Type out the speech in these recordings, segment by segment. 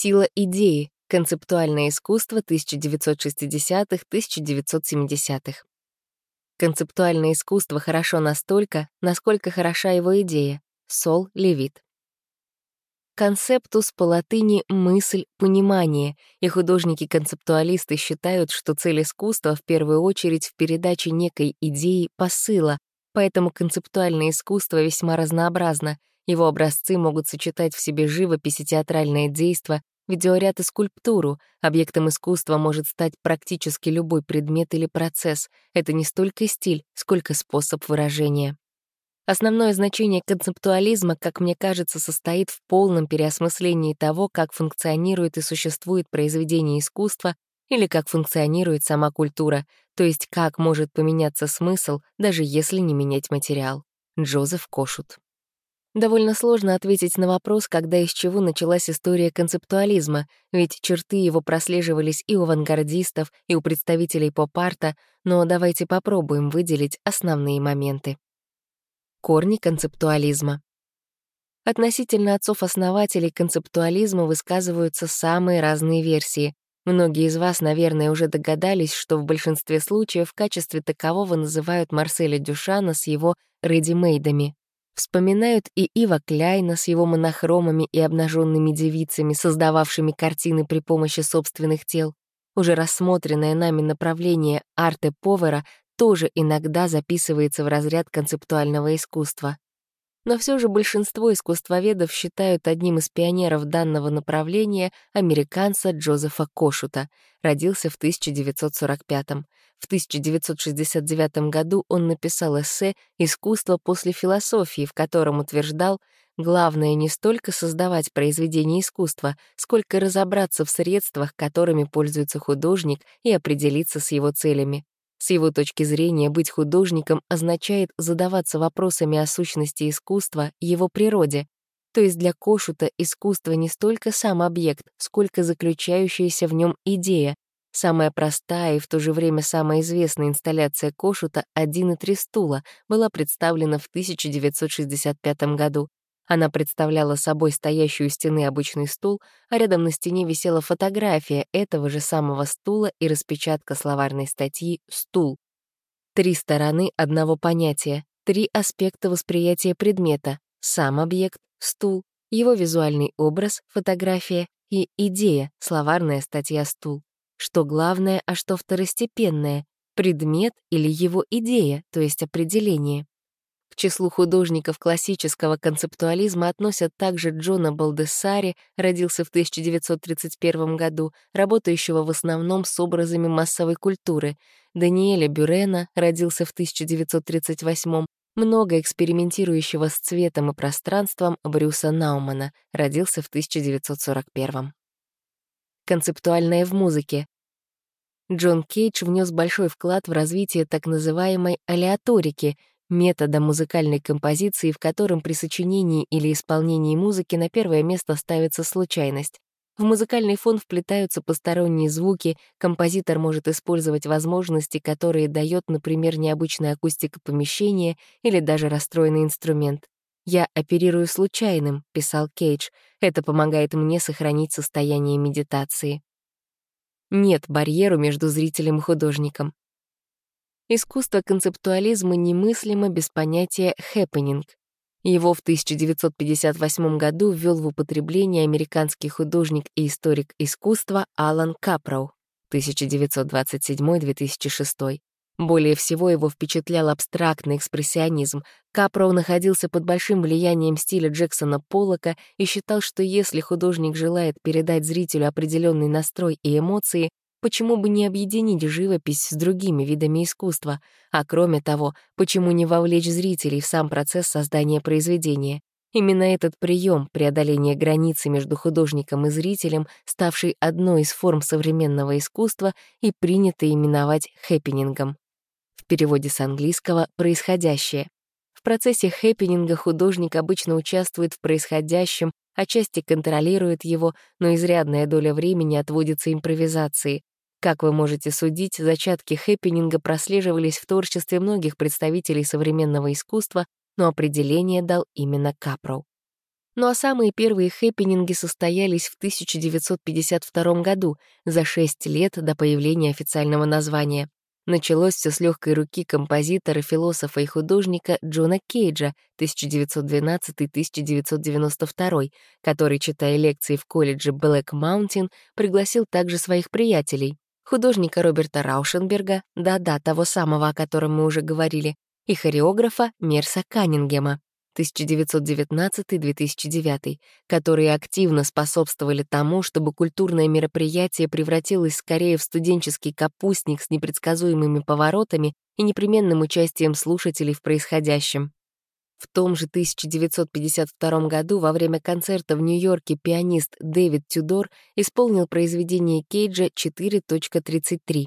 Сила идеи. Концептуальное искусство 1960-1970-х. Концептуальное искусство хорошо настолько, насколько хороша его идея. Сол Левит. Концептус по латыни «мысль», «понимание», и художники-концептуалисты считают, что цель искусства в первую очередь в передаче некой идеи, посыла, поэтому концептуальное искусство весьма разнообразно. Его образцы могут сочетать в себе живопись и театральное действо, видеоряд и скульптуру. Объектом искусства может стать практически любой предмет или процесс. Это не столько стиль, сколько способ выражения. Основное значение концептуализма, как мне кажется, состоит в полном переосмыслении того, как функционирует и существует произведение искусства или как функционирует сама культура, то есть как может поменяться смысл, даже если не менять материал. Джозеф Кошут. Довольно сложно ответить на вопрос, когда и с чего началась история концептуализма, ведь черты его прослеживались и у авангардистов, и у представителей поп-арта, но давайте попробуем выделить основные моменты. Корни концептуализма. Относительно отцов-основателей концептуализма высказываются самые разные версии. Многие из вас, наверное, уже догадались, что в большинстве случаев в качестве такового называют Марселя Дюшана с его «редимейдами». Вспоминают и Ива Кляйна с его монохромами и обнаженными девицами, создававшими картины при помощи собственных тел. Уже рассмотренное нами направление арте повера тоже иногда записывается в разряд концептуального искусства. Но все же большинство искусствоведов считают одним из пионеров данного направления американца Джозефа Кошута. Родился в 1945 -м. В 1969 году он написал эссе «Искусство после философии», в котором утверждал, главное не столько создавать произведение искусства, сколько разобраться в средствах, которыми пользуется художник, и определиться с его целями. С его точки зрения, быть художником означает задаваться вопросами о сущности искусства, его природе. То есть для Кошута искусство не столько сам объект, сколько заключающаяся в нем идея. Самая простая и в то же время самая известная инсталляция Кошута «Один и три стула» была представлена в 1965 году. Она представляла собой стоящий у стены обычный стул, а рядом на стене висела фотография этого же самого стула и распечатка словарной статьи «Стул». Три стороны одного понятия, три аспекта восприятия предмета — сам объект, стул, его визуальный образ, фотография и идея, словарная статья «Стул». Что главное, а что второстепенное — предмет или его идея, то есть определение. Числу художников классического концептуализма относят также Джона Балдессари, родился в 1931 году, работающего в основном с образами массовой культуры, Даниэля Бюрена, родился в 1938 много экспериментирующего с цветом и пространством Брюса Наумана, родился в 1941 Концептуальное в музыке. Джон Кейдж внес большой вклад в развитие так называемой алиаторики, метода музыкальной композиции, в котором при сочинении или исполнении музыки на первое место ставится случайность. В музыкальный фон вплетаются посторонние звуки, композитор может использовать возможности, которые дает, например, необычная акустика помещения или даже расстроенный инструмент. «Я оперирую случайным», — писал Кейдж. «Это помогает мне сохранить состояние медитации». Нет барьеру между зрителем и художником. Искусство концептуализма немыслимо без понятия «хэппенинг». Его в 1958 году ввел в употребление американский художник и историк искусства Алан Капроу 1927-2006. Более всего его впечатлял абстрактный экспрессионизм. Капроу находился под большим влиянием стиля Джексона Поллока и считал, что если художник желает передать зрителю определенный настрой и эмоции, Почему бы не объединить живопись с другими видами искусства? А кроме того, почему не вовлечь зрителей в сам процесс создания произведения? Именно этот прием преодоления границы между художником и зрителем, ставший одной из форм современного искусства и принято именовать хэппинингом. В переводе с английского «происходящее». Процессе хэппининга художник обычно участвует в происходящем, отчасти контролирует его, но изрядная доля времени отводится импровизации. Как вы можете судить, зачатки хэппининга прослеживались в творчестве многих представителей современного искусства, но определение дал именно Капроу. Ну а самые первые хэппининги состоялись в 1952 году, за шесть лет до появления официального названия. Началось все с легкой руки композитора, философа и художника Джона Кейджа 1912-1992, который, читая лекции в колледже Блэк Маунтин, пригласил также своих приятелей, художника Роберта Раушенберга, да-да, того самого, о котором мы уже говорили, и хореографа Мерса Каннингема. 1919-2009, которые активно способствовали тому, чтобы культурное мероприятие превратилось скорее в студенческий капустник с непредсказуемыми поворотами и непременным участием слушателей в происходящем. В том же 1952 году во время концерта в Нью-Йорке пианист Дэвид Тюдор исполнил произведение Кейджа 4.33.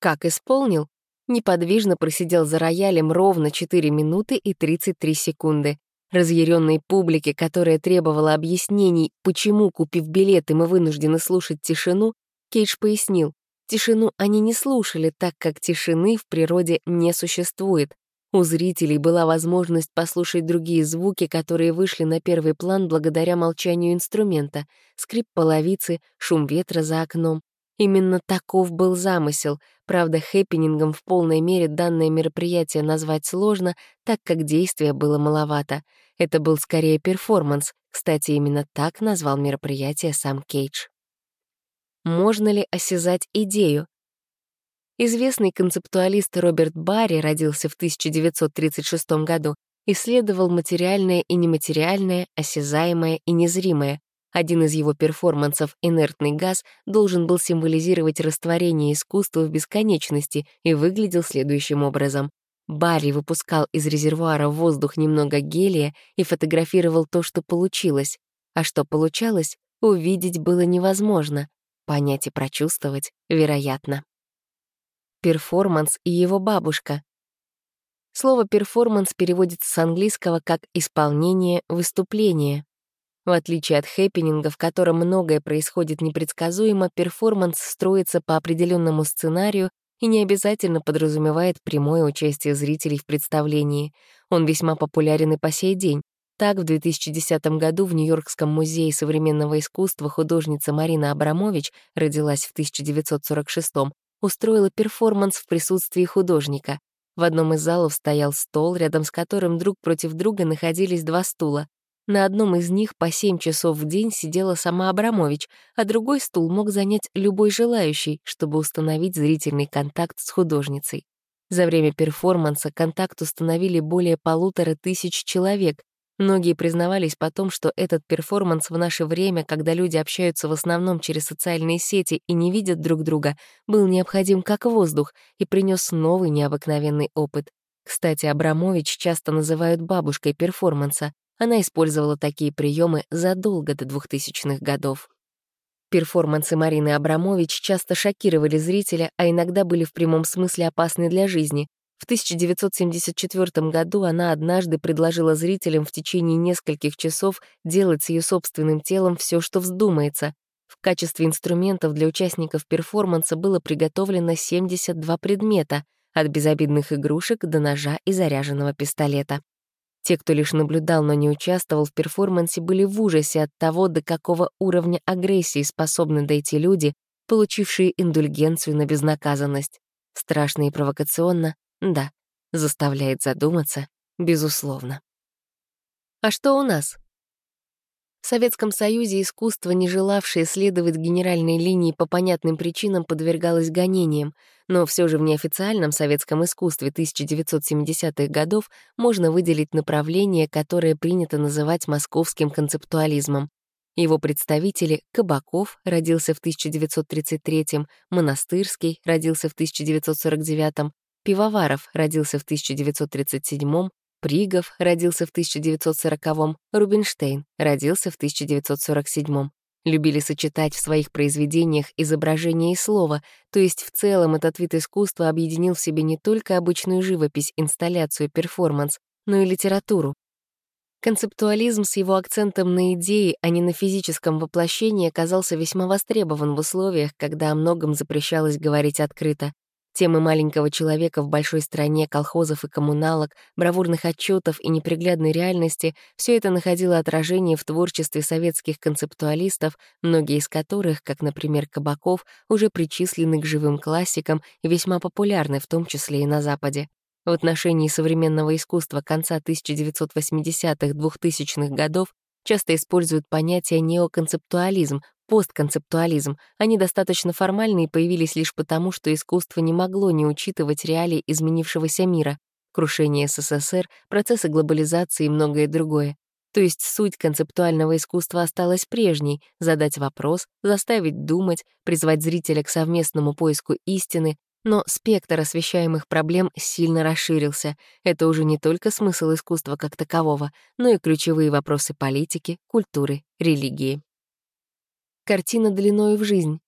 Как исполнил? Неподвижно просидел за роялем ровно 4 минуты и 33 секунды. Разъяренной публике, которая требовала объяснений, почему, купив билеты, мы вынуждены слушать тишину, Кейдж пояснил, тишину они не слушали, так как тишины в природе не существует. У зрителей была возможность послушать другие звуки, которые вышли на первый план благодаря молчанию инструмента — скрип половицы, шум ветра за окном. Именно таков был замысел, правда, хэппинингом в полной мере данное мероприятие назвать сложно, так как действия было маловато. Это был скорее перформанс, кстати, именно так назвал мероприятие сам Кейдж. Можно ли осязать идею? Известный концептуалист Роберт Барри родился в 1936 году, исследовал материальное и нематериальное, осязаемое и незримое, один из его перформансов «Инертный газ» должен был символизировать растворение искусства в бесконечности и выглядел следующим образом. Барри выпускал из резервуара в воздух немного гелия и фотографировал то, что получилось. А что получалось, увидеть было невозможно. Понять и прочувствовать, вероятно. Перформанс и его бабушка. Слово «перформанс» переводится с английского как «исполнение, выступление». В отличие от хэппининга, в котором многое происходит непредсказуемо, перформанс строится по определенному сценарию и не обязательно подразумевает прямое участие зрителей в представлении. Он весьма популярен и по сей день. Так, в 2010 году в Нью-Йоркском музее современного искусства художница Марина Абрамович, родилась в 1946 устроила перформанс в присутствии художника. В одном из залов стоял стол, рядом с которым друг против друга находились два стула. На одном из них по 7 часов в день сидела сама Абрамович, а другой стул мог занять любой желающий, чтобы установить зрительный контакт с художницей. За время перформанса контакт установили более полутора тысяч человек. Многие признавались потом, что этот перформанс в наше время, когда люди общаются в основном через социальные сети и не видят друг друга, был необходим как воздух и принес новый необыкновенный опыт. Кстати, Абрамович часто называют бабушкой перформанса. Она использовала такие приемы задолго до 2000-х годов. Перформансы Марины Абрамович часто шокировали зрителя, а иногда были в прямом смысле опасны для жизни. В 1974 году она однажды предложила зрителям в течение нескольких часов делать с ее собственным телом все, что вздумается. В качестве инструментов для участников перформанса было приготовлено 72 предмета, от безобидных игрушек до ножа и заряженного пистолета. Те, кто лишь наблюдал, но не участвовал в перформансе, были в ужасе от того, до какого уровня агрессии способны дойти люди, получившие индульгенцию на безнаказанность. Страшно и провокационно, да, заставляет задуматься, безусловно. А что у нас? В Советском Союзе искусство, не желавшее следовать генеральной линии по понятным причинам, подвергалось гонениям, но все же в неофициальном советском искусстве 1970-х годов можно выделить направление, которое принято называть московским концептуализмом. Его представители Кабаков родился в 1933-м, Монастырский родился в 1949-м, Пивоваров родился в 1937-м, Пригов родился в 1940-м, Рубинштейн родился в 1947-м. Любили сочетать в своих произведениях изображение и слово, то есть в целом этот вид искусства объединил в себе не только обычную живопись, инсталляцию, перформанс, но и литературу. Концептуализм с его акцентом на идеи, а не на физическом воплощении оказался весьма востребован в условиях, когда о многом запрещалось говорить открыто. Темы маленького человека в большой стране, колхозов и коммуналок, бравурных отчетов и неприглядной реальности — все это находило отражение в творчестве советских концептуалистов, многие из которых, как, например, Кабаков, уже причислены к живым классикам и весьма популярны, в том числе и на Западе. В отношении современного искусства конца 1980-х-2000-х годов часто используют понятие неоконцептуализм, постконцептуализм. Они достаточно формальны и появились лишь потому, что искусство не могло не учитывать реалии изменившегося мира, крушение СССР, процессы глобализации и многое другое. То есть суть концептуального искусства осталась прежней — задать вопрос, заставить думать, призвать зрителя к совместному поиску истины, но спектр освещаемых проблем сильно расширился. Это уже не только смысл искусства как такового, но и ключевые вопросы политики, культуры, религии. Картина длиною в жизнь.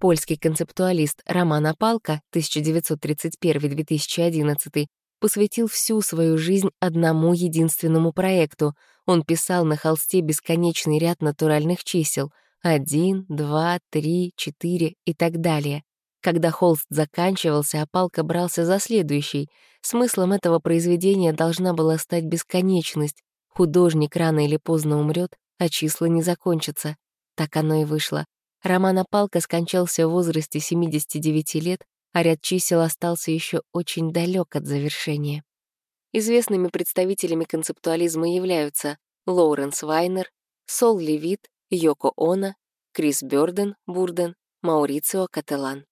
Польский концептуалист Роман Апалка 1931-2011 посвятил всю свою жизнь одному единственному проекту. Он писал на холсте бесконечный ряд натуральных чисел — один, два, три, четыре и так далее. Когда холст заканчивался, опалка брался за следующий. Смыслом этого произведения должна была стать бесконечность. Художник рано или поздно умрет, а числа не закончатся. Так оно и вышло. Роман Опалка скончался в возрасте 79 лет, а ряд чисел остался еще очень далек от завершения. Известными представителями концептуализма являются Лоуренс Вайнер, Сол Левит, Йоко Оно, Крис Бёрден, Бурден, Маурицио Кателан.